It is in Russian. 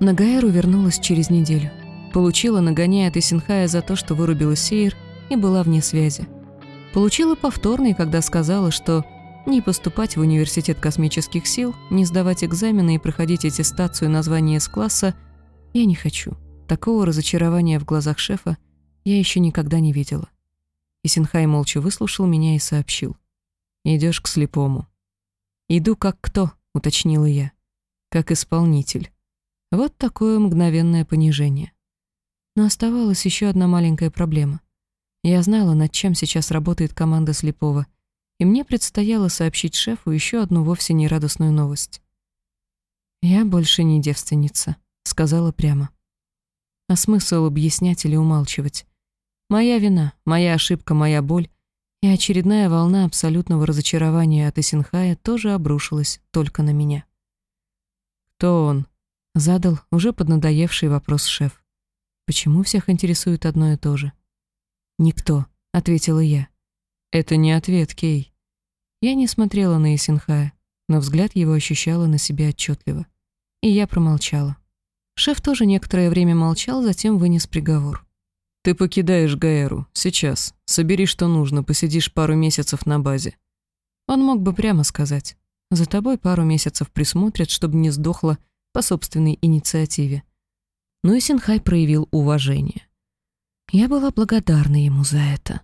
На Гаэру вернулась через неделю. Получила нагоняя от Исинхая за то, что вырубила Сейр и была вне связи. Получила повторный, когда сказала, что не поступать в университет космических сил, не сдавать экзамены и проходить аттестацию названия С-класса я не хочу. Такого разочарования в глазах шефа я еще никогда не видела. Исинхай молча выслушал меня и сообщил. «Идешь к слепому». «Иду как кто?» — уточнила я. «Как исполнитель». Вот такое мгновенное понижение. Но оставалась еще одна маленькая проблема. Я знала, над чем сейчас работает команда Слепого, и мне предстояло сообщить шефу еще одну вовсе не радостную новость. «Я больше не девственница», — сказала прямо. А смысл объяснять или умалчивать? Моя вина, моя ошибка, моя боль и очередная волна абсолютного разочарования от Исинхая тоже обрушилась только на меня. «Кто он?» — задал уже поднадоевший вопрос шеф. «Почему всех интересует одно и то же?» «Никто», — ответила я. «Это не ответ, Кей». Я не смотрела на Исинхая, но взгляд его ощущала на себе отчетливо. И я промолчала. Шеф тоже некоторое время молчал, затем вынес приговор. «Ты покидаешь Гаэру. Сейчас. Собери, что нужно, посидишь пару месяцев на базе». Он мог бы прямо сказать. «За тобой пару месяцев присмотрят, чтобы не сдохла по собственной инициативе». Но и Синхай проявил уважение. Я была благодарна ему за это.